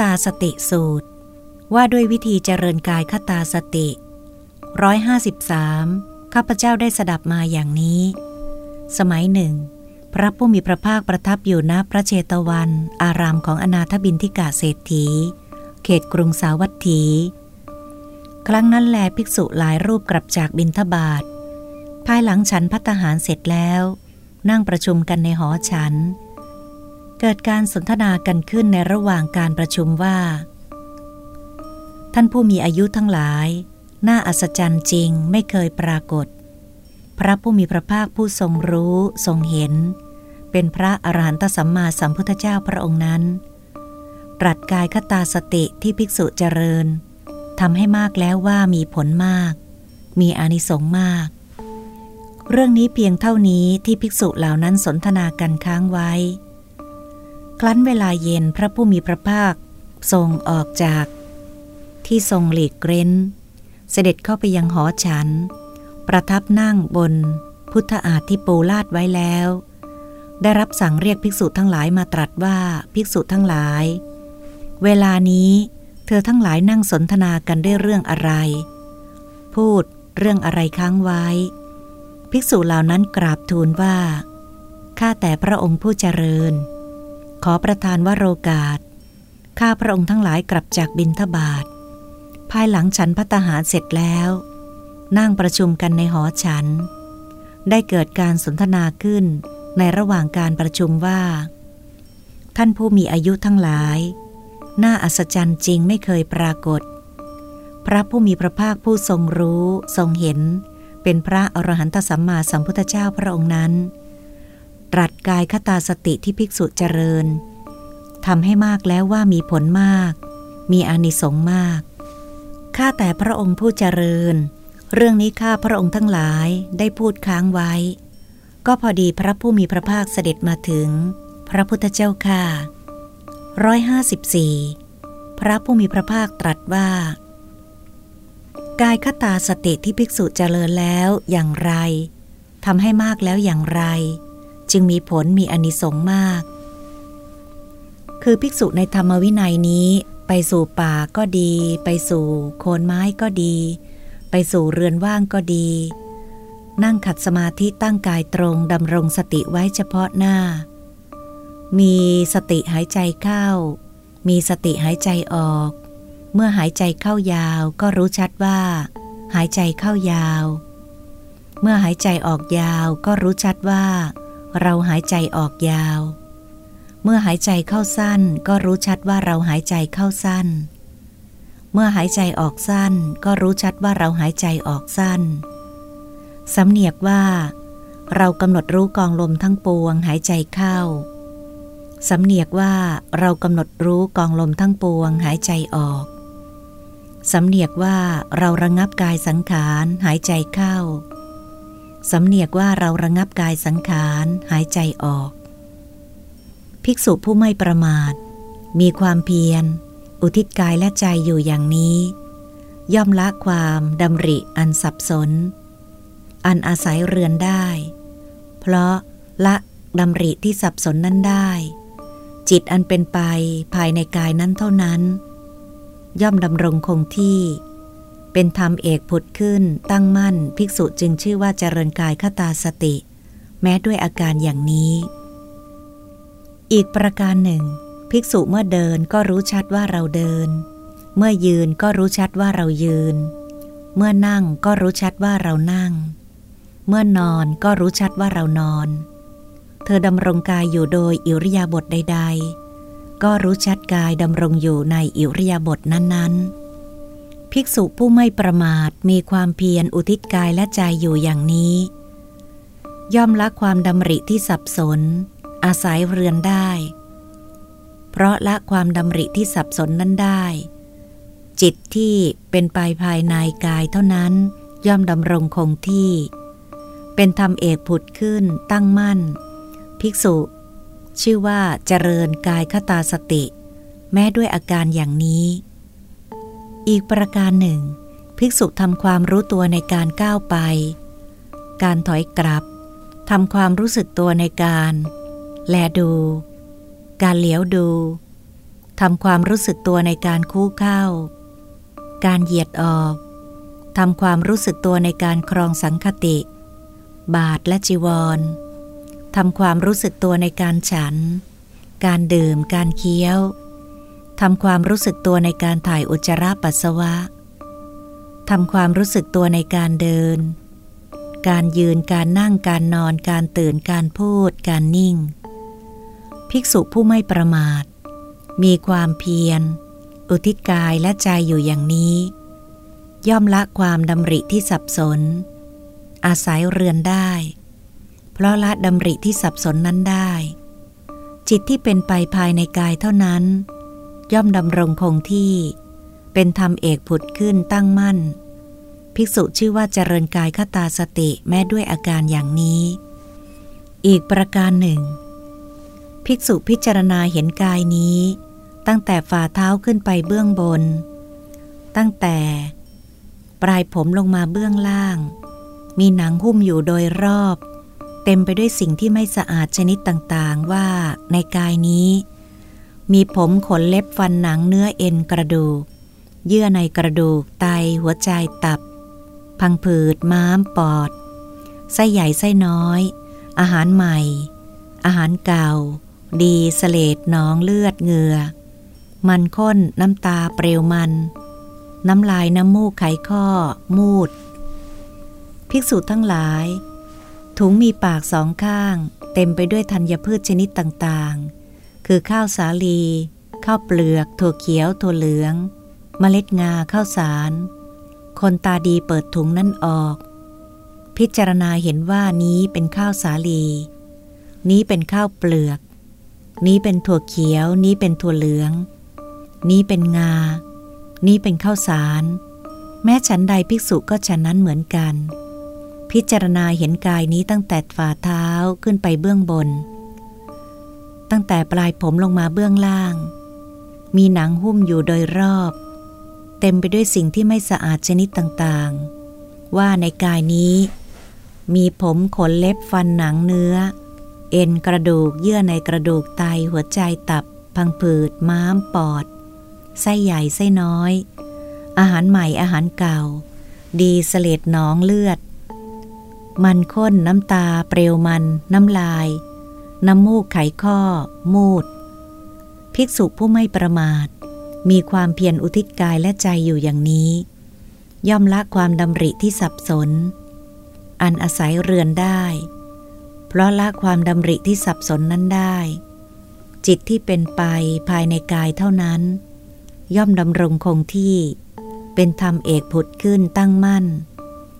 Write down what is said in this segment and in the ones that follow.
ตาสติสูตร ว่าด้วยวิธีเจริญกายคตาสติร้อยห้าสิบสามข้าพเจ้าได้สดับมาอย่างนี้ สมัยหนึ่ง พระผู้มีพระภาคประทับอยู่ณพระเชตวัน อารามของอนาถบินทิกาเศรษฐี เขตกรุงสาวัตถี ครั้งนั้นแลภิกษุหลายรูปกลับจากบินทบาท ภายหลังฉันพัตหารเสร็จแล้ว นั่งประชุมกันในหอฉัน เกิดการสนทนากันขึ้นในระหว่างการประชุมว่า ท่านผู้มีอายุทั้งหลาย น่าอัศจรรย์จริงไม่เคยปรากฏ พระผู้มีพระภาคผู้ทรงรู้ทรงเห็น เป็นพระอรหันตสัมมาสัมพุทธเจ้าพระองค์นั้นตรัสกายคตาสติที่ภิกษุเจริญทำให้มากแล้วว่ามีผลมาก มีอานิสงส์มาก เรื่องนี้เพียงเท่านี้ที่ภิกษุเหล่านั้นสนทนากันค้างไว้ ครั้นเวลาเย็นพระผู้มีพระภาคทรงออกจาก ที่ทรงหลีกเร้น เสด็จเข้าไปยังหอฉัน ประทับนั่งบนพุทธอาฏที่ปูลาดไว้แล้ว ได้รับสั่งเรียกภิกษุทั้งหลายมาตรัสว่าภิกษุทั้งหลาย เวลานี้เธอทั้งหลายนั่งสนทนากันด้วยเรื่องอะไร พูดเรื่องอะไรค้างไว้ ภิกษุเหล่านั้นกราบทูลว่าข้าแต่พระองค์ผู้เจริญ ขอประทานวโรกาส ข้าพระองค์ทั้งหลายกลับจากบินทบาท ภายหลังฉันพัตหารเสร็จแล้ว นั่งประชุมกันในหอฉัน ได้เกิดการสนทนาขึ้นในระหว่างการประชุมว่า ท่านผู้มีอายุทั้งหลาย น่าอัศจรรย์จริงไม่เคยปรากฏ พระผู้มีพระภาคผู้ทรงรู้ทรงเห็น เป็นพระอรหันตสัมมาสัมพุทธเจ้าพระองค์นั้น ตรัสกายคตาสติที่ภิกษุเจริญทำให้มากแล้วว่ามีผลมาก มีอานิสงส์มาก ข้าแต่พระองค์ผู้เจริญ เรื่องนี้ข้าพระองค์ทั้งหลายได้พูดค้างไว้ ก็พอดีพระผู้มีพระภาคเสด็จมาถึง พระพุทธเจ้าค่ะร้อยห้าสิบสี่พระผู้มีพระภาคตรัสว่า กายคตาสติที่ภิกษุเจริญแล้วอย่างไรทำให้มากแล้วอย่างไร จึงมีผลมีอนิสงส์มาก คือภิกษุในธรรมวินัยนี้ไปสู่ป่าก็ดี ไปสู่โคนไม้ก็ดี ไปสู่เรือนว่างก็ดี นั่งขัดสมาธิตั้งกายตรงดำรงสติไว้เฉพาะหน้า มีสติหายใจเข้า มีสติหายใจออก เมื่อหายใจเข้ายาวก็รู้ชัดว่า หายใจเข้ายาว เมื่อหายใจออกยาวก็รู้ชัดว่า เราหายใจออกยาว เมื่อหายใจเข้าสั้นก็รู้ชัดว่าเราหายใจเข้าสั้น เมื่อหายใจออกสั้นก็รู้ชัดว่าเราหายใจออกสั้น สำเนียกว่า เรากำหนดรู้กองลมทั้งปวงหายใจเข้า สำเนียกว่าเรากำหนดรู้กองลมทั้งปวงหายใจออก สำเนียกว่าเราระงับกายสังขารหายใจเข้า สำเนียกว่าเราระงับกายสังขารหายใจออก ภิกษุผู้ไม่ประมาท มีความเพียร อุทิศกายและใจอยู่อย่างนี้ ย่อมละความดำริอันสับสน อันอาศัยเรือนได้ เพราะละดำริที่สับสนนั้นได้ จิตอันเป็นไปภายในกายนั้นเท่านั้น ย่อมดำรงคงที่ เป็นธรรมเอกผุดขึ้น ตั้งมั่น ภิกษุจึงชื่อว่าเจริญกายคตาสติ แม้ด้วยอาการอย่างนี้ อีกประการหนึ่ง ภิกษุเมื่อเดินก็รู้ชัดว่าเราเดิน เมื่อยืนก็รู้ชัดว่าเรายืน เมื่อนั่งก็รู้ชัดว่าเรานั่ง เมื่อนอนก็รู้ชัดว่าเรานอน เธอดำรงกายอยู่โดยอิริยาบถใด ๆ ก็รู้ชัดกายดำรงอยู่ในอิริยาบถนั้นๆ ภิกษุผู้ไม่ประมาทมีความเพียรอุทิศกายและใจอยู่อย่างนี้ ย่อมละความดำริที่สับสน อาศัยเรือนได้ เพราะละความดำริที่สับสนนั้นได้ จิตที่เป็นไปภายในกายเท่านั้นย่อมดำรงคงที่ เป็นธรรมเอกผุดขึ้นตั้งมั่น ภิกษุ ชื่อว่าเจริญกายคตาสติ แม้ด้วยอาการอย่างนี้ อีกประการหนึ่ง ภิกษุทำความรู้ตัวในการก้าวไป การถอยกลับทำความรู้สึกตัวในการ แลดู การเหลียวดูทำความรู้สึกตัวในการคู่เข้า การเหยียดออกทำความรู้สึกตัวในการครองสังคติ บาทและจีวรทำความรู้สึกตัวในการฉัน การดื่ม การเคี้ยว ทำความรู้สึกตัวในการถ่ายอุจจาระปัสสาวะ ทำความรู้สึกตัวในการเดิน การยืน การนั่ง การนอน การตื่น การพูด การนิ่ง ภิกษุผู้ไม่ประมาท มีความเพียร อุทิศกายและใจอยู่อย่างนี้ ย่อมละความดำริที่สับสน อาศัยเรือนได้ เพราะละดำริที่สับสนนั้นได้ จิตที่เป็นไปภายในกายเท่านั้น ย่อมดำรงคงที่ เป็นธรรมเอกผุดขึ้นตั้งมั่น ภิกษุชื่อว่าเจริญกายคตาสติแม้ด้วยอาการอย่างนี้ อีกประการหนึ่ง ภิกษุพิจารณาเห็นกายนี้ ตั้งแต่ฝ่าเท้าขึ้นไปเบื้องบน ตั้งแต่ ปลายผมลงมาเบื้องล่าง มีหนังหุ้มอยู่โดยรอบ เต็มไปด้วยสิ่งที่ไม่สะอาดชนิดต่างๆว่าในกายนี้ มีผมขนเล็บฟันหนังเนื้อเอ็นกระดูก เยื่อในกระดูกไตหัวใจตับ พังผืดม้ามปอด ไส้ใหญ่ไส้น้อย อาหารใหม่ อาหารเก่า ดีสเลดน้องเลือดเหงื่อ มันข้นน้ำตาเปลวมัน น้ำลายน้ำมูกไขข้อ มูด ภิกษุทั้งหลาย ถุงมีปากสองข้าง เต็มไปด้วยธัญพืชชนิดต่างๆ คือข้าวสาลี ข้าวเปลือก ถั่วเขียว ถั่วเหลือง เมล็ดงา ข้าวสาร คนตาดีเปิดถุงนั่นออก พิจารณาเห็นว่านี้เป็นข้าวสาลี นี้เป็นข้าวเปลือก นี้เป็นถั่วเขียว นี้เป็นถั่วเหลือง นี้เป็นงา นี้เป็นข้าวสาร แม้ฉันใดภิกษุก็ฉันนั้นเหมือนกันพิจารณาเห็นกายนี้ตั้งแต่ฝ่าเท้าขึ้นไปเบื้องบน ตั้งแต่ปลายผมลงมาเบื้องล่าง มีหนังหุ้มอยู่โดยรอบ เต็มไปด้วยสิ่งที่ไม่สะอาดชนิดต่างๆ ว่าในกายนี้ มีผมขนเล็บฟันหนังเนื้อ เอ็นกระดูกเยื่อในกระดูกไตหัวใจตับ พังผืด ม้าม ปอด ไส้ใหญ่ไส้น้อย อาหารใหม่อาหารเก่า ดีเสลดน้องเลือด มันข้นน้ำตาเปลวมันน้ำลาย น้ำมูกไขข้อ มูด ภิกษุผู้ไม่ประมาท มีความเพียรอุทิศกายและใจอยู่อย่างนี้ ย่อมละความดำริที่สับสน อันอาศัยเรือนได้ เพราะละความดำริที่สับสนนั้นได้ จิตที่เป็นไปภายในกายเท่านั้น ย่อมดำรงคงที่ เป็นธรรมเอกผุดขึ้นตั้งมั่น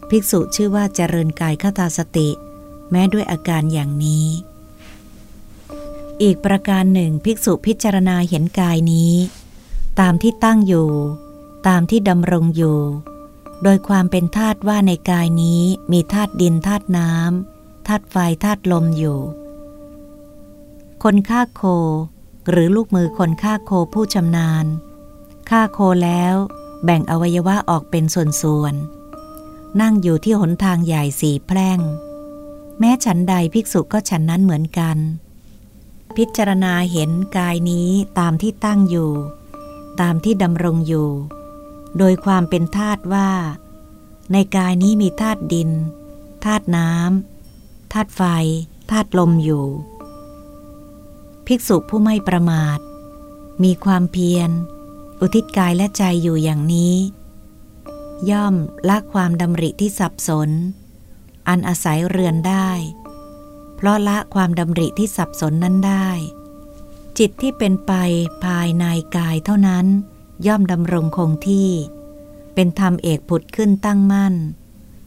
ภิกษุชื่อว่าเจริญกายคตาสติ แม้ด้วยอาการอย่างนี้ อีกประการหนึ่งภิกษุพิจารณาเห็นกายนี้ ตามที่ตั้งอยู่ ตามที่ดำรงอยู่ โดยความเป็นธาตุว่าในกายนี้มีธาตุดินธาตุน้ำธาตุไฟธาตุลมอยู่ คนฆ่าโค หรือลูกมือคนฆ่าโคผู้ชำนาญฆ่าโคแล้วแบ่งอวัยวะออกเป็นส่วนๆ นั่งอยู่ที่หนทางใหญ่สีแพร่ง แม้ฉันใดภิกษุก็ฉันนั้นเหมือนกัน พิจารณาเห็นกายนี้ตามที่ตั้งอยู่ ตามที่ดำรงอยู่ โดยความเป็นธาตุว่า ในกายนี้มีธาตุดินธาตุน้ำธาตุไฟธาตุลมอยู่ ภิกษุผู้ไม่ประมาท มีความเพียร อุทิศกายและใจอยู่อย่างนี้ ย่อมละความดำริที่สับสน อันอาศัยเรือนได้ เพราะละความดำริที่สับสนนั้นได้ จิตที่เป็นไปภายในกายเท่านั้น ย่อมดำรงคงที่ เป็นธรรมเอกผุดขึ้นตั้งมั่น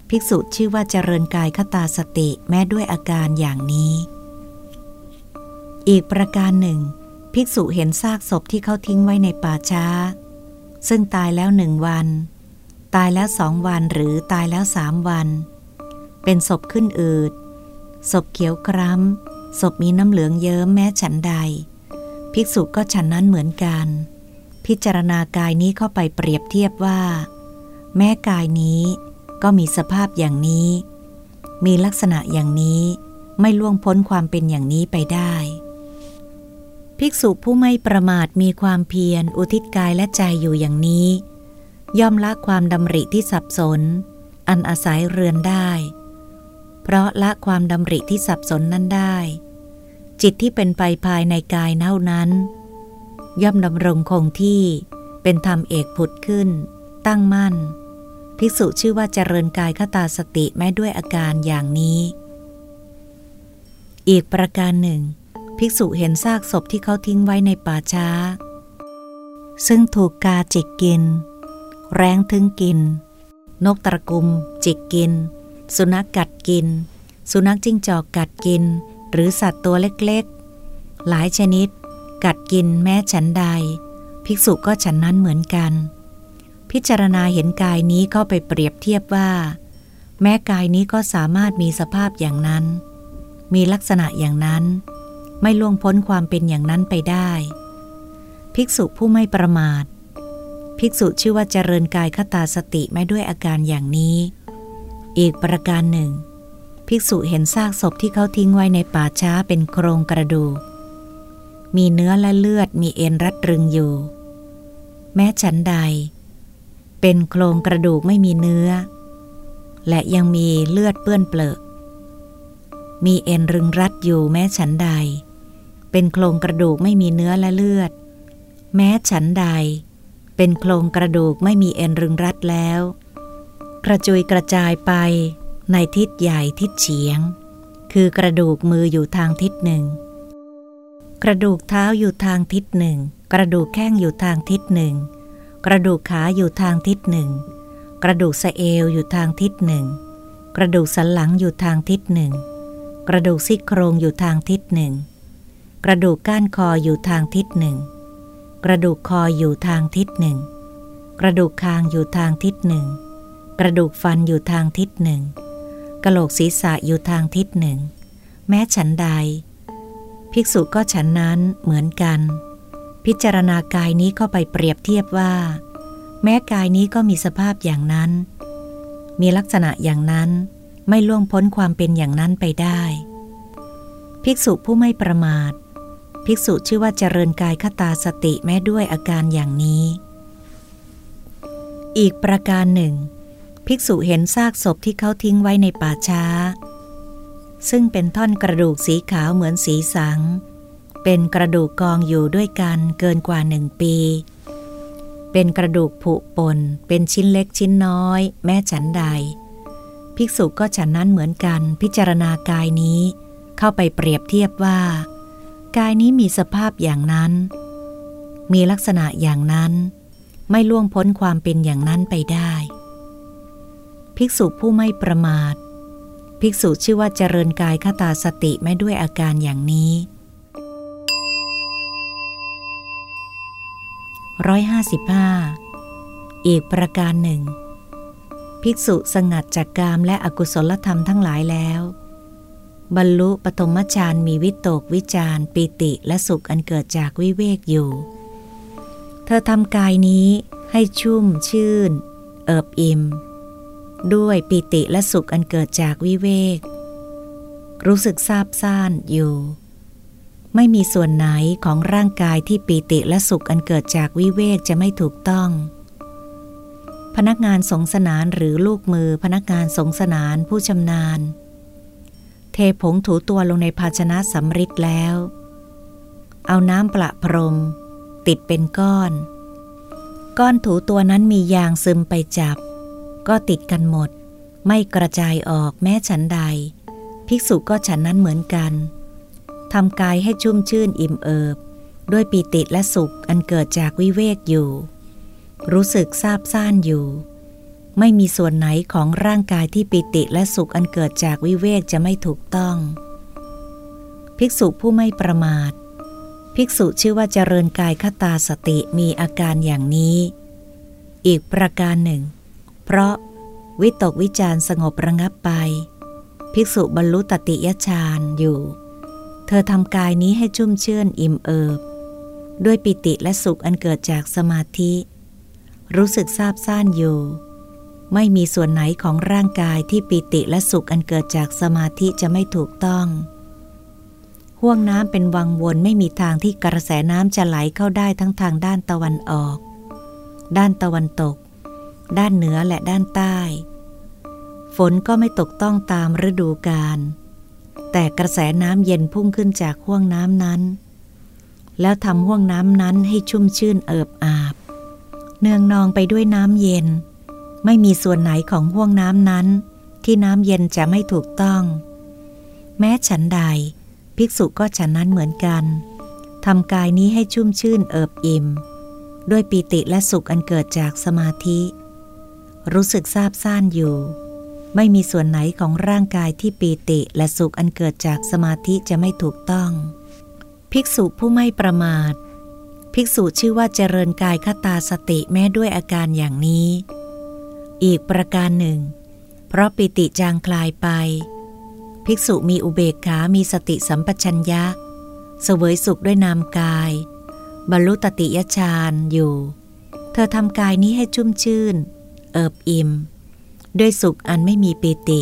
ภิกษุชื่อว่าเจริญกายคตาสติแม้ด้วยอาการอย่างนี้ อีกประการหนึ่ง ภิกษุเห็นซากศพที่เขาทิ้งไว้ในป่าช้า ซึ่งตายแล้วหนึ่งวัน ตายแล้วสองวันหรือตายแล้วสามวัน เป็นศพขึ้นอืด ศพเขียวคล้ำศพมีน้ำเหลืองเยิ้มแม้ฉันใด ภิกษุก็ฉันนั้นเหมือนกัน พิจารณากายนี้เข้าไปเปรียบเทียบว่า แม้กายนี้ก็มีสภาพอย่างนี้ มีลักษณะอย่างนี้ไม่ล่วงพ้นความเป็นอย่างนี้ไปได้พภิกษุผู้ไม่ประมาทมีความเพียรอุทิศกายและใจอยู่อย่างนี้ ย่อมละความดำริที่สับสน อันอาศัยเรือนได้ ราะละความดำริที่สับสนนั้นได้ จิตที่เป็นไปภายในกายเน่านั้น ย่อมดำรงคงที่เป็นธรรมเอกผุดขึ้น ตั้งมั่น ภิกษุชื่อว่าเจริญกายคตาสติแม้ด้วยอาการอย่างนี้ อีกประการหนึ่ง ภิกษุเห็นซากศพที่เขาทิ้งไว้ในป่าช้า ซึ่งถูกกาจิกกิน แร้งทึงกิน นกตะกุม จิกกิน สุนัขกกัดกิน สุนัขจิ้งจอกกัดกิน หรือสัตว์ตัวเล็กๆ หลายชนิด กัดกินแม้ฉันใด ภิกษุก็ฉันนั้นเหมือนกัน พิจารณาเห็นกายนี้ก็ไปเปรียบเทียบว่า แม้กายนี้ก็สามารถมีสภาพอย่างนั้น มีลักษณะอย่างนั้น ไม่ล่วงพ้นความเป็นอย่างนั้นไปได้ ภิกษุผู้ไม่ประมาท ภิกษุชื่อว่าเจริญกายคตาสติไม่ด้วยอาการอย่างนี้ อีกประการหนึ่ง ภิกษุเห็นซากศพที่เขาทิ้งไว้ในป่าช้าเป็นโครงกระดูก มีเนื้อและเลือดมีเอ็นรัดรึงอยู่ แม้ฉันใด เป็นโครงกระดูกไม่มีเนื้อ และยังมีเลือดเปื้อนเปลือกมีเอ็นรึงรัดอยู่แม้ฉันใด เป็นโครงกระดูกไม่มีเนื้อและเลือด แม้ฉันใด เป็นโครงกระดูกไม่มีเอ็นรึงรัดแล้ว กระจุยกระจายไปในทิศใหญ่ทิศเฉียง คือกระดูกมืออยู่ทางทิศหนึ่ง กระดูกเท้าอยู่ทางทิศหนึ่ง กระดูกแข้งอยู่ทางทิศหนึ่ง กระดูกขาอยู่ทางทิศหนึ่ง กระดูกสะเอวอยู่ทางทิศหนึ่ง กระดูกสันหลังอยู่ทางทิศหนึ่ง กระดูกซี่โครงอยู่ทางทิศหนึ่ง กระดูกก้านคออยู่ทางทิศหนึ่ง กระดูกคออยู่ทางทิศหนึ่ง กระดูกคางอยู่ทางทิศหนึ่ง กระดูกฟันอยู่ทางทิศหนึ่งกระโหลกศีรษะอยู่ทางทิศหนึ่ง แม้ฉันใด ภิกษุก็ฉันนั้นเหมือนกัน พิจารณากายนี้ก็ไปเปรียบเทียบว่า แม้กายนี้ก็มีสภาพอย่างนั้น มีลักษณะอย่างนั้นไม่ล่วงพ้นความเป็นอย่างนั้นไปได้ ภิกษุผู้ไม่ประมาท ภิกษุชื่อว่าเจริญกายคตาสติแม้ด้วยอาการอย่างนี้ อีกประการหนึ่ง ภิกษุเห็นซากศพที่เขาทิ้งไว้ในป่าช้า ซึ่งเป็นท่อนกระดูกสีขาวเหมือนสีสัง เป็นกระดูกกองอยู่ด้วยกันเกินกว่าหนึ่งปี เป็นกระดูกผุปน เป็นชิ้นเล็กชิ้นน้อย แม้ฉันใด ภิกษุก็ฉันนั้นเหมือนกันพิจารณากายนี้ เข้าไปเปรียบเทียบว่า กายนี้มีสภาพอย่างนั้น มีลักษณะอย่างนั้น ไม่ล่วงพ้นความเป็นอย่างนั้นไปได้ ภิกษุผู้ไม่ประมาท ภิกษุชื่อว่าเจริญกายคตาสติไม่ด้วยอาการอย่างนี้ร้อยห้าสิบห้าอีกประการหนึ่ง ภิกษุสงัดจากกามและอกุศลธรรมทั้งหลายแล้ว บรรลุปฐมฌานมีวิตกวิจารปิติและสุขอันเกิดจากวิเวกอยู่ เธอทำกายนี้ให้ชุ่มชื่น เอิบอิ่ม ด้วยปิติและสุขอันเกิดจากวิเวก รู้สึกซาบซ่านอยู่ ไม่มีส่วนไหนของร่างกายที่ปิติและสุขอันเกิดจากวิเวกจะไม่ถูกต้อง พนักงานสงสนานหรือลูกมือพนักงานสงสนานผู้ชำนาญ เทผงถูตัวลงในภาชนะสำริดแล้ว เอาน้ำประพรม ติดเป็นก้อน ก้อนถูตัวนั้นมียางซึมไปจับ ก็ติดกันหมด ไม่กระจายออกแม้ฉันใด ภิกษุก็ฉันนั้นเหมือนกันทำกายให้ชุ่มชื่นอิ่มเอิบ ด้วยปีติและสุขอันเกิดจากวิเวกอยู่ รู้สึกซาบซ่านอยู่ ไม่มีส่วนไหนของร่างกายที่ปิติและสุขอันเกิดจากวิเวกจะไม่ถูกต้อง ภิกษุผู้ไม่ประมาท ภิกษุชื่อว่าเจริญกายคตาสติมีอาการอย่างนี้ อีกประการหนึ่ง เพราะวิตกวิจารสงบระงับไป ภิกษุบรรลุตติยฌานอยู่ เธอทำกายนี้ให้ชุ่มชื่นอิ่มเอิบ ด้วยปิติและสุขอันเกิดจากสมาธิ รู้สึกซาบซ่านอยู่ ไม่มีส่วนไหนของร่างกายที่ปิติและสุขอันเกิดจากสมาธิจะไม่ถูกต้องหห่วงน้ำเป็นวังวนไม่มีทางที่กระแสน้ำจะไหลเข้าได้ทั้งทางด้านตะวันออก ด้านตะวันตก ด้านเหนือและด้านใต้ ฝนก็ไม่ตกต้องตามฤดูกาลแต่กระแสน้ำเย็นพุ่งขึ้นจากห่วงน้ำนั้น แล้วทำห่วงน้ำนั้นให้ชุ่มชื่นเอิบอาบ เนืองนองไปด้วยน้ำเย็น ไม่มีส่วนไหนของห่วงน้ำนั้น ที่น้ำเย็นจะไม่ถูกต้อง แม้ฉันใด ภิกษุก็ฉันนั้นเหมือนกันทำกายนี้ให้ชุ่มชื่นเอิบอิ่ม ด้วยปีติและสุขอันเกิดจากสมาธิ รู้สึกซาบซ่านอยู่ ไม่มีส่วนไหนของร่างกายที่ปีติและสุขอันเกิดจากสมาธิจะไม่ถูกต้อง ภิกษุผู้ไม่ประมาท ภิกษุชื่อว่าเจริญกายคตาสติแม้ด้วยอาการอย่างนี้ อีกประการหนึ่ง เพราะปิติจางคลายไป ภิกษุมีอุเบกขา มีสติสัมปชัญญะ เสวยสุขด้วยนามกาย บรรลุตติยฌานอยู่ เธอทำกายนี้ให้ชุ่มชื่น เอิบอิ่ม ด้วยสุขอันไม่มีปิติ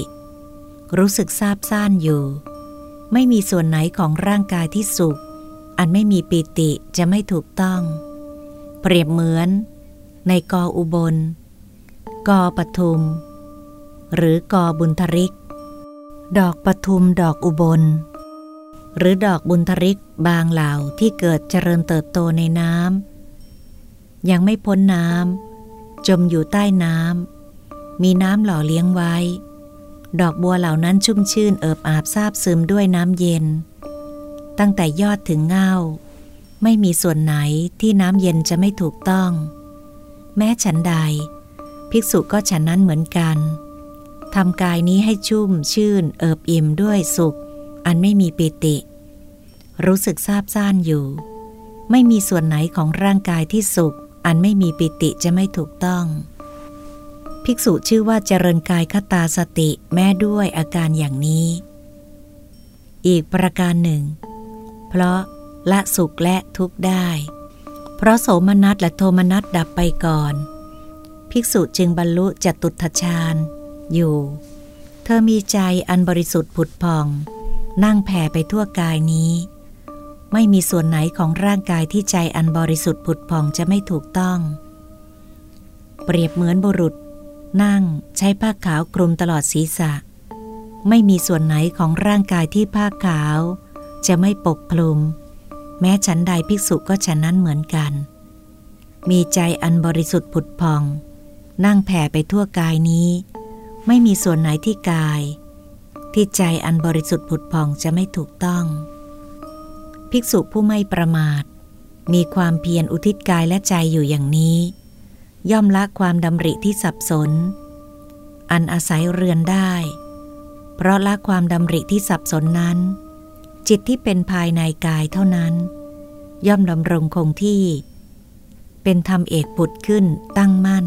รู้สึกซาบซ่านอยู่ ไม่มีส่วนไหนของร่างกายที่สุข อันไม่มีปิติจะไม่ถูกต้อง เปรียบเหมือน ในกออุบล กอปทุม หรือกอบุญทริก ดอกปทุมดอกอุบล หรือดอกบุญทริกบางเหล่าที่เกิดเจริญเติบโตในน้ำยังไม่พ้นน้ำ จมอยู่ใต้น้ำมีน้ำหล่อเลี้ยงไว้ ดอกบัวเหล่านั้นชุ่มชื่นเอิบอาบซาบซึมด้วยน้ำเย็น ตั้งแต่ยอดถึงเงาไม่มีส่วนไหนที่น้ำเย็นจะไม่ถูกต้อง แม้ฉันใด ภิกษุก็ฉันนั้นเหมือนกันทำกายนี้ให้ชุ่มชื่น เอิบอิ่มด้วยสุข อันไม่มีปิติ รู้สึกซาบซ่านอยู่ ไม่มีส่วนไหนของร่างกายที่สุข อันไม่มีปิติจะไม่ถูกต้อง ภิกษุชื่อว่าเจริญกายคตาสติแม้ด้วยอาการอย่างนี้ อีกประการหนึ่ง เพราะละสุขและทุกข์ได้ เพราะโสมนัสและโทมนัสดับไปก่อน ภิกษุจึงบรรลุจตุตฌานอยู่ เธอมีใจอันบริสุทธิ์ผุดพอง นั่งแผ่ไปทั่วกายนี้ ไม่มีส่วนไหนของร่างกายที่ใจอันบริสุทธิ์ผุดพองจะไม่ถูกต้อง เปรียบเหมือนบุรุษ นั่งใช้ผ้าขาวคลุมตลอดศีรษะ ไม่มีส่วนไหนของร่างกายที่ผ้าขาว จะไม่ปกคลุม แม้ฉันใดภิกษุก็ฉันนั้นเหมือนกัน มีใจอันบริสุทธิ์ผุดพอง นั่งแผ่ไปทั่วกายนี้ ไม่มีส่วนไหนที่กาย ที่ใจอันบริสุทธิ์ผุดพองจะไม่ถูกต้อง ภิกษุผู้ไม่ประมาท มีความเพียรอุทิศกายและใจอยู่อย่างนี้ ย่อมละความดำริที่สับสน อันอาศัยเรือนได้ เพราะละความดำริที่สับสนนั้น จิตที่เป็นภายในกายเท่านั้น ย่อมดำรงคงที่ เป็นธรรมเอกปุดขึ้นตั้งมั่น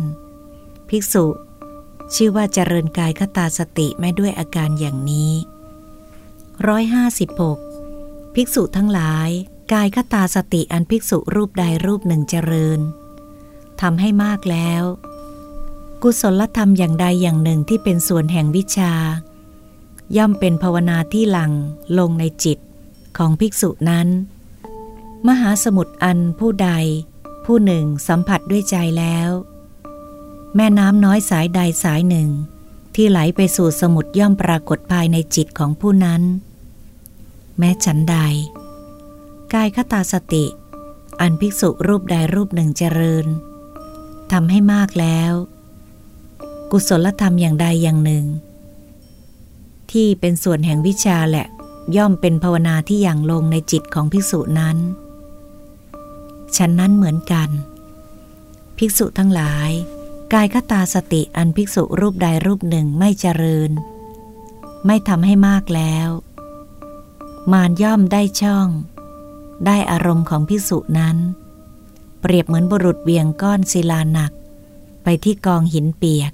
ภิกษุ ชื่อว่าเจริญกายคตาสติแม้ด้วยอาการอย่างนี้ร้อยห้าสิบหก ภิกษุทั้งหลาย กายคตาสติอันภิกษุรูปใดรูปหนึ่งเจริญทำให้มากแล้ว กุศลธรรมอย่างใดอย่างหนึ่งที่เป็นส่วนแห่งวิชา ย่อมเป็นภาวนาที่หลังลงในจิตของภิกษุนั้น มหาสมุทรอันผู้ใด ผู้หนึ่งสัมผัสด้วยใจแล้ว แม่น้ำน้อยสายใดสายหนึ่ง ที่ไหลไปสู่สมุทรย่อมปรากฏภายในจิตของผู้นั้น แม้ฉันใด กายคตาสติ อันภิกษุรูปใดรูปหนึ่งเจริญทำให้มากแล้ว กุศลธรรมอย่างใดอย่างหนึ่ง ที่เป็นส่วนแห่งวิชาแหละ ย่อมเป็นภาวนาที่อย่างลงในจิตของภิกษุนั้นฉันนั้นเหมือนกัน ภิกษุทั้งหลาย กายคตาสติอันภิกษุรูปใดรูปหนึ่งไม่เจริญ ไม่ทำให้มากแล้ว มารย่อมได้ช่อง ได้อารมณ์ของภิกษุนั้น เปรียบเหมือนบุรุษเวียงก้อนศิลาหนัก ไปที่กองหินเปียก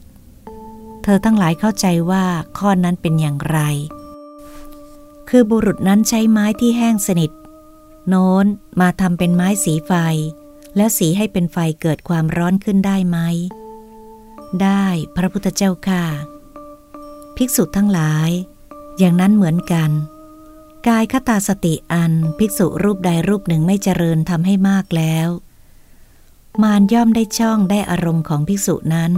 เธอทั้งหลายเข้าใจว่าข้อนั้นเป็นอย่างไร คือบุรุษนั้นใช้ไม้ที่แห้งสนิท โน้นมาทำเป็นไม้สีไฟ แล้วสีให้เป็นไฟเกิดความร้อนขึ้นได้ไหม ได้พระพุทธเจ้าค่ะ ภิกษุทั้งหลาย อย่างนั้นเหมือนกัน กายคตาสติอันภิกษุรูปใดรูปหนึ่งไม่เจริญทำให้มากแล้ว มารย่อมได้ช่องได้อารมณ์ของภิกษุนั้น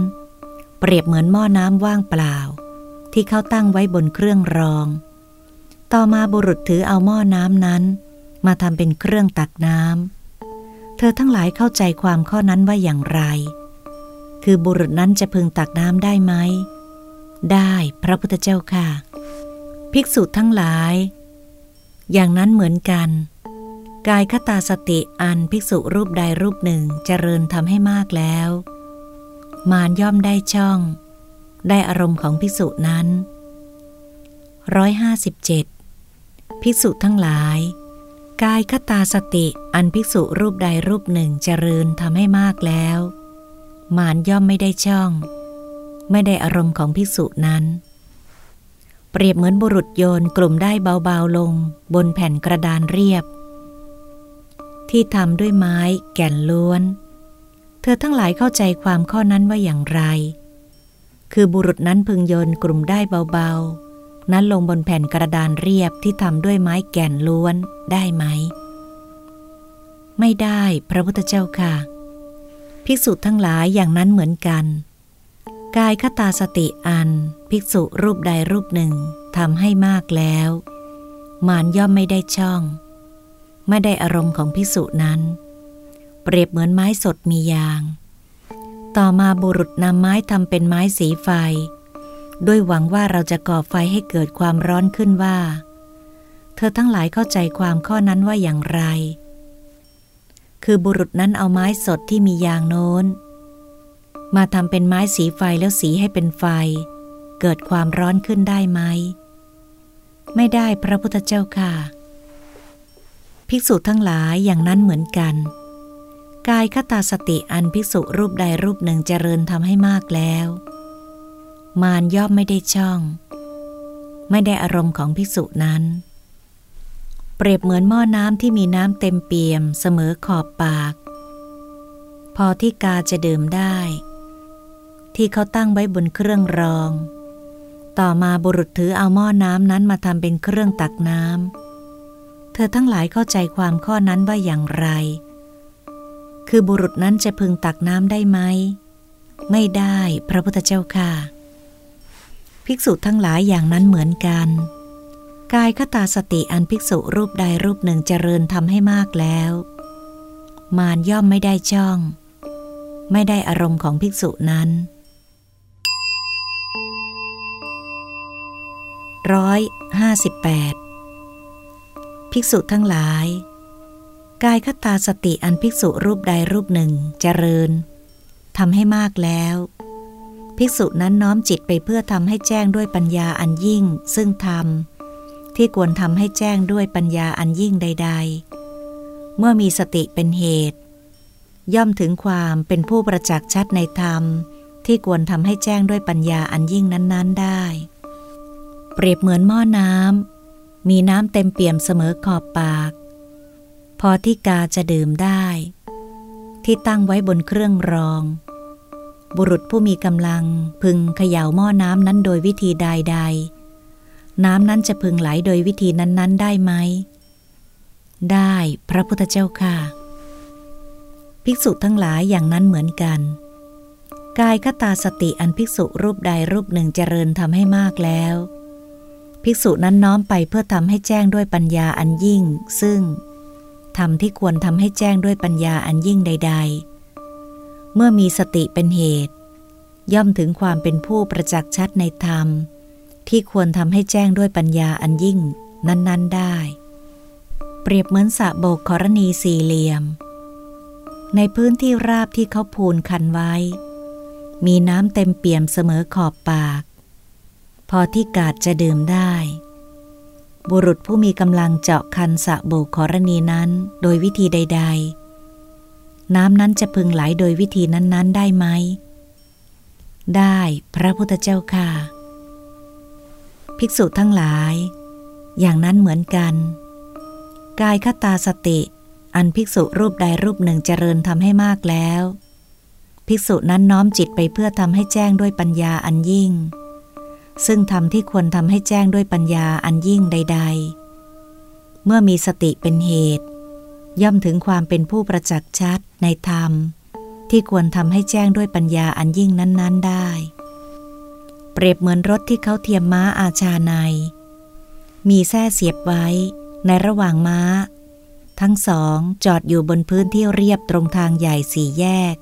เปรียบเหมือนหม้อน้ำว่างเปล่า ที่เขาตั้งไว้บนเครื่องรอง ต่อมาบุรุษถือเอาหม้อน้ำนั้น มาทำเป็นเครื่องตักน้ำเธอทั้งหลายเข้าใจความข้อนั้นว่าอย่างไร คือบุรุษนั้นจะพึงตักน้ำได้ไหมได้พระพุทธเจ้าค่ะ ภิกษุทั้งหลาย อย่างนั้นเหมือนกัน กายคตาสติอันภิกษุรูปใดรูปหนึ่งเจริญทำให้มากแล้ว มารย่อมได้ช่อง ได้อารมณ์ของภิกษุนั้นร้อยห้าสิบเจ็ดภิกษุทั้งหลาย กายคตาสติอันภิกษุรูปใดรูปหนึ่งเจริญทำให้มากแล้ว มารย่อมไม่ได้ช่อง ไม่ได้อารมณ์ของภิกษุนั้น เปรียบเหมือนบุรุษโยนกลุ่มได้เบาๆลง บนแผ่นกระดานเรียบ ที่ทำด้วยไม้แก่นล้วน เธอทั้งหลายเข้าใจความข้อนั้นว่าอย่างไร คือบุรุษนั้นพึงโยนกลุ่มได้เบาๆ นั้นลงบนแผ่นกระดานเรียบที่ทำด้วยไม้แก่นล้วนได้ไหม ไม่ได้พระพุทธเจ้าค่ะ ภิกษุทั้งหลายอย่างนั้นเหมือนกัน กายคตาสติอัน ภิกษุรูปใดรูปหนึ่งทำให้มากแล้ว มานย่อมไม่ได้ช่อง ไม่ได้อารมณ์ของภิกษุนั้น เปรียบเหมือนไม้สดมียาง ต่อมาบุรุษนำไม้ทำเป็นไม้สีไฟ ด้วยหวังว่าเราจะก่อไฟให้เกิดความร้อนขึ้นว่า เธอทั้งหลายเข้าใจความข้อนั้นว่าอย่างไร คือบุรุษนั้นเอาไม้สดที่มียางโน้น มาทำเป็นไม้สีไฟแล้วสีให้เป็นไฟ เกิดความร้อนขึ้นได้ไหม ไม่ได้พระพุทธเจ้าค่ะ ภิกษุทั้งหลายอย่างนั้นเหมือนกัน กายคตาสติอันภิกษุรูปใดรูปหนึ่งเจริญทำให้มากแล้ว มารย่อมไม่ได้ช่อง ไม่ได้อารมณ์ของภิกษุนั้นเปรียบเหมือนหม้อน้ำที่มีน้ำเต็มเปี่ยมเสมอขอบปาก พอที่กาจะดื่มได้ ที่เขาตั้งไว้บนเครื่องรอง ต่อมาบุรุษถือเอาหม้อน้ำนั้นมาทำเป็นเครื่องตักน้ำ เธอทั้งหลายเข้าใจความข้อนั้นว่าอย่างไร คือบุรุษนั้นจะพึงตักน้ำได้ไหม ไม่ได้พระพุทธเจ้าค่ะ ภิกษุทั้งหลายอย่างนั้นเหมือนกัน กายคตาสติอันภิกษุรูปใดรูปหนึ่งเจริญทำให้มากแล้ว มารย่อมไม่ได้จ้อง ไม่ได้อารมณ์ของภิกษุนั้น ร้อยห้าสิบแปดภิกษุทั้งหลาย กายคตาสติอันภิกษุรูปใดรูปหนึ่งเจริญทำให้มากแล้ว ภิกษุนั้นน้อมจิตไปเพื่อทำให้แจ้งด้วยปัญญาอันยิ่ง ซึ่งธรรมที่ควรทำให้แจ้งด้วยปัญญาอันยิ่งใด ๆ เมื่อมีสติเป็นเหตุ ย่อมถึงความเป็นผู้ประจักษ์ชัดในธรรมที่ควรทำให้แจ้งด้วยปัญญาอันยิ่งนั้น ๆ ได้ เปรียบเหมือนหม้อน้ำมีน้ำเต็มเปี่ยมเสมอขอบปาก พอที่กาจะดื่มได้ ที่ตั้งไว้บนเครื่องรอง บุรุษผู้มีกำลังพึงเขย่าหม้อน้ำนั้นโดยวิธีใดๆน้ำนั้นจะพึงไหลโดยวิธีนั้นๆ ได้ไหม ได้พระพุทธเจ้าค่ะ ภิกษุทั้งหลายอย่างนั้นเหมือนกัน กายคตาสติอันภิกษุรูปใดรูปหนึ่งเจริญทำให้มากแล้ว ภิกษุนั้นน้อมไปเพื่อทำให้แจ้งด้วยปัญญาอันยิ่ง ซึ่งทำที่ควรทำให้แจ้งด้วยปัญญาอันยิ่งใด ๆ เมื่อมีสติเป็นเหตุ ย่อมถึงความเป็นผู้ประจักษ์ชัดในธรรม ที่ควรทำให้แจ้งด้วยปัญญาอันยิ่งนั้น ๆ ได้ เปรียบเหมือนสะโบกกรณีสี่เหลี่ยม ในพื้นที่ราบที่เขาพูนคันไว้ มีน้ำเต็มเปี่ยมเสมอขอบปาก พอที่กาดจะดื่มได้ บุรุษผู้มีกำลังเจาะคันสะโบกรณีนั้นโดยวิธีใด ๆ น้ำนั้นจะพึงไหลโดยวิธีนั้น ๆ ได้ไหม ได้พระพุทธเจ้าค่ะ ภิกษุทั้งหลาย อย่างนั้นเหมือนกัน กายคตาสติ อันภิกษุรูปใดรูปหนึ่งเจริญทำให้มากแล้ว ภิกษุนั้นน้อมจิตไปเพื่อทำให้แจ้งด้วยปัญญาอันยิ่ง ซึ่งทำที่ควรทำให้แจ้งด้วยปัญญาอันยิ่งใด ๆ เมื่อมีสติเป็นเหตุ ย่อมถึงความเป็นผู้ประจักษ์ชัดในธรรม ที่ควรทำให้แจ้งด้วยปัญญาอันยิ่งนั้น ๆ ได้ เปรียบเหมือนรถที่เขาเทียมม้าอาชาใน มีแส้เสียบไว้ ในระหว่างม้า ทั้งสองจอดอยู่บนพื้นที่เรียบตรงทางใหญ่สี่แยก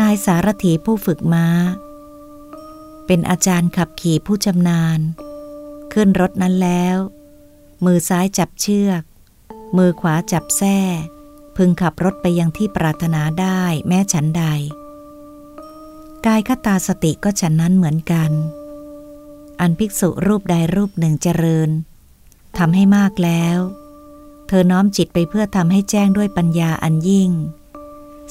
นายสารถีผู้ฝึกม้า เป็นอาจารย์ขับขี่ผู้ชำนาญ ขึ้นรถนั้นแล้ว มือซ้ายจับเชือก มือขวาจับแส้พึงขับรถไปยังที่ปรารถนาได้แม้ฉันใด กายคตาสติก็ฉันนั้นเหมือนกัน อันภิกษุรูปใดรูปหนึ่งเจริญทำให้มากแล้ว เธอน้อมจิตไปเพื่อทำให้แจ้งด้วยปัญญาอันยิ่ง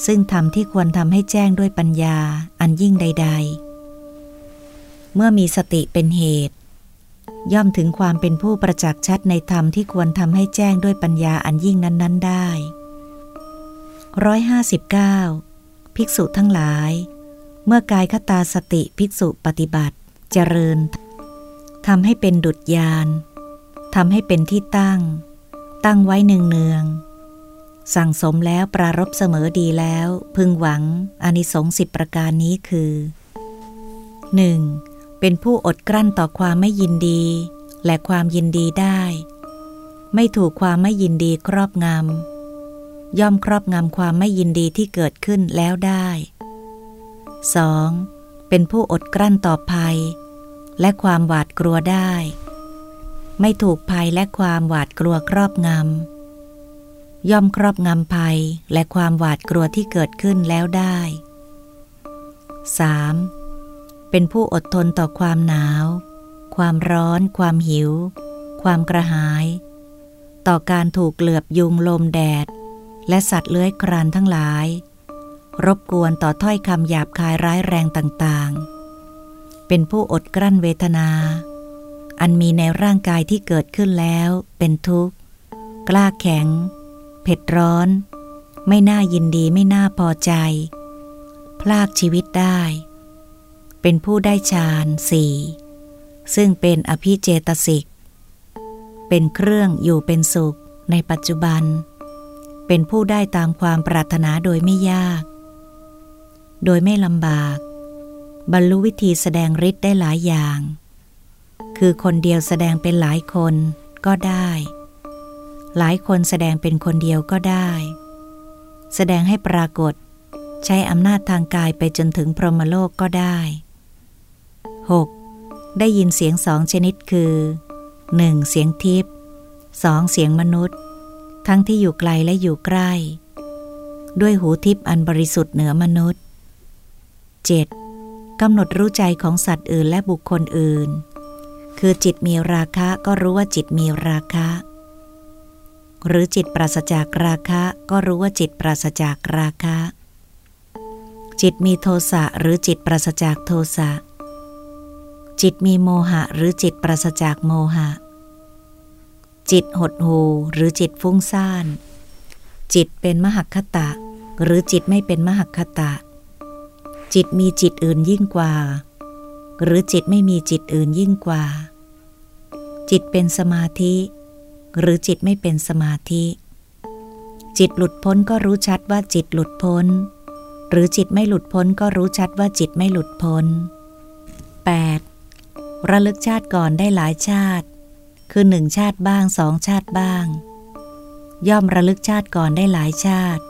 ซึ่งทำที่ควรทำให้แจ้งด้วยปัญญาอันยิ่งใด ๆ เมื่อมีสติเป็นเหตุ ย่อมถึงความเป็นผู้ประจักษ์ชัดในธรรมที่ควรทำให้แจ้งด้วยปัญญาอันยิ่งนั้น ๆ ได้ร้อยห้าสิบเก้าภิกษุทั้งหลาย เมื่อกายคตาสติภิกษุปฏิบัติ เจริญทำให้เป็นดุจยานทำให้เป็นที่ตั้ง ตั้งไว้เนืองเนืองสั่งสมแล้วปรารบเสมอดีแล้ว พึงหวังอนิสงสิบประการนี้คือ 1. เป็นผู้อดกลั้นต่อความไม่ยินดี และความยินดีได้ ไม่ถูกความไม่ยินดีครอบงำย่อมครอบงำความไม่ยินดีที่เกิดขึ้นแล้วได้ 2. เป็นผู้อดกลั้นต่อภัย และความหวาดกลัวได้ ไม่ถูกภัยและความหวาดกลัวครอบงำย่อมครอบงำภัยและความหวาดกลัวที่เกิดขึ้นแล้วได้ 3. เป็นผู้อดทนต่อความหนาว ความร้อน ความหิว ความกระหาย ต่อการถูกเหลือบยุงลมแดด และสัตว์เลื้อยครานทั้งหลาย รบกวนต่อถ้อยคำหยาบคายร้ายแรงต่างๆ เป็นผู้อดกลั้นเวทนา อันมีในร่างกายที่เกิดขึ้นแล้ว เป็นทุกข์ กล้าแข็ง เผ็ดร้อน ไม่น่ายินดีไม่น่าพอใจ พลากชีวิตได้ เป็นผู้ได้ฌานสี่ซึ่งเป็นอภิเจตสิก เป็นเครื่องอยู่เป็นสุขในปัจจุบัน เป็นผู้ได้ตามความปรารถนาโดยไม่ยาก โดยไม่ลำบาก บรรลุวิธีแสดงฤทธิ์ได้หลายอย่าง คือคนเดียวแสดงเป็นหลายคนก็ได้ หลายคนแสดงเป็นคนเดียวก็ได้ แสดงให้ปรากฏใช้อำนาจทางกายไปจนถึงพรหมโลกก็ได้ 6. ได้ยินเสียงสองชนิดคือ 1. เสียงทิพย์ 2. เสียงมนุษย์ ทั้งที่อยู่ไกลและอยู่ใกล้ ด้วยหูทิพย์อันบริสุทธิ์เหนือมนุษย์ 7. กำหนดรู้ใจของสัตว์อื่นและบุคคลอื่น คือจิตมีราคะก็รู้ว่าจิตมีราคะ หรือจิตปราศจากราคะก็รู้ว่าจิตปราศจากราคะ จิตมีโทสะหรือจิตปราศจากโทสะ จิตมีโมหะหรือจิตปราศจากโมหะ จิตหดหูหรือจิตฟุ้งซ่าน จิตเป็นมหคตะ หรือจิตไม่เป็นมหคตะ จิตมีจิตอื่นยิ่งกว่า หรือจิตไม่มีจิตอื่นยิ่งกว่า จิตเป็นสมาธิ หรือจิตไม่เป็นสมาธิ จิตหลุดพ้นก็รู้ชัดว่าจิตหลุดพ้น หรือจิตไม่หลุดพ้นก็รู้ชัดว่าจิตไม่หลุดพ้น 8. ระลึกชาติก่อนได้หลายชาติ คือหนึ่งชาติบ้างสองชาติบ้าง ย่อมระลึกชาติก่อนได้หลายชาติ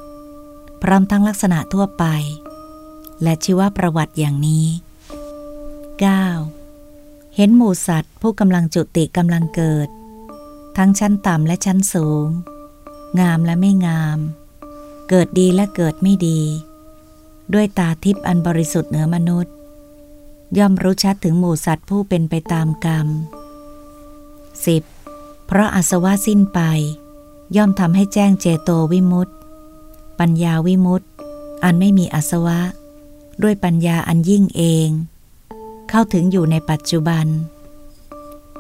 พร้อมทั้งลักษณะทั่วไป และชีวประวัติอย่างนี้ 9. เห็นหมูสัตว์ผู้กำลังจุติกำลังเกิด ทั้งชั้นต่ำและชั้นสูง งามและไม่งาม เกิดดีและเกิดไม่ดี ด้วยตาทิพย์อันบริสุทธิ์เหนือมนุษย์ ย่อมรู้ชัดถึงหมู่สัตว์ผู้เป็นไปตามกรรม 10. เพราะอาสวะสิ้นไป ย่อมทำให้แจ้งเจโตวิมุตติ ปัญญาวิมุตติ อันไม่มีอาสวะ ด้วยปัญญาอันยิ่งเอง เข้าถึงอยู่ในปัจจุบัน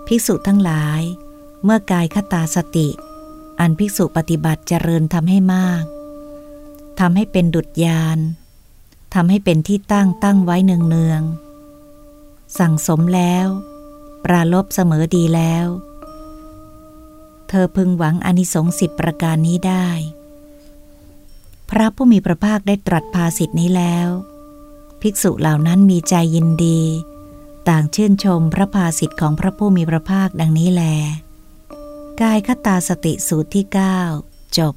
ภิกษุทั้งหลาย เมื่อกายคตาสติ อันภิกษุปฏิบัติเจริญทำให้มากทำให้เป็นดุจยานทำให้เป็นที่ตั้งตั้งไว้เนืองเนือง สั่งสมแล้ว ปราลบเสมอดีแล้ว เธอพึงหวังอนิสงส์สิบประการนี้ได้ พระผู้มีพระภาคได้ตรัสภาสิทธินี้แล้ว ภิกษุเหล่านั้นมีใจยินดี ต่างชื่นชมพระภาสิทธิ์ของพระผู้มีพระภาคดังนี้แล กายคตาสติสูตรที่ 9 จบ